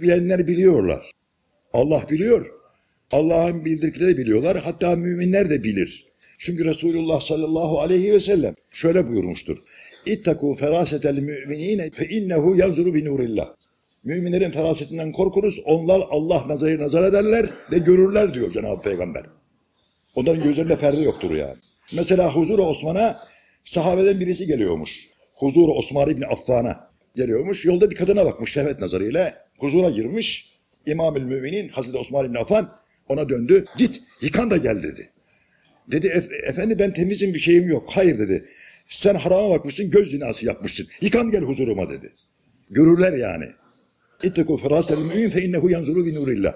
Bilenler biliyorlar. Allah biliyor. Allah'ın bildirdikleri biliyorlar. Hatta müminler de bilir. Çünkü Resulullah sallallahu aleyhi ve sellem şöyle buyurmuştur. İttaku ferasetel müminine fe innehu yanzuru bi nurillah. Müminlerin ferasetinden korkunuz. Onlar Allah nazarı nazar ederler ve görürler diyor Cenab-ı Peygamber. Onların gözlerinde perde yoktur yani. Mesela Huzur-u Osman'a sahabeden birisi geliyormuş. Huzur-u Osman İbni Affan'a geliyormuş. Yolda bir kadına bakmış şehvet nazarıyla. Huzura girmiş. İmam-ül Müminin Hazreti Osman İbni Affan ona döndü. Git yıkan da gel dedi. Dedi "Ef- efendi ben temizim bir şeyim yok. Hayır dedi. Sen harama bakmışsın göz zinası yapmışsın. Yıkan gel huzuruma dedi. Görürler yani. İtteku ferasel mümin fe innehu yanzuru bi nurillah.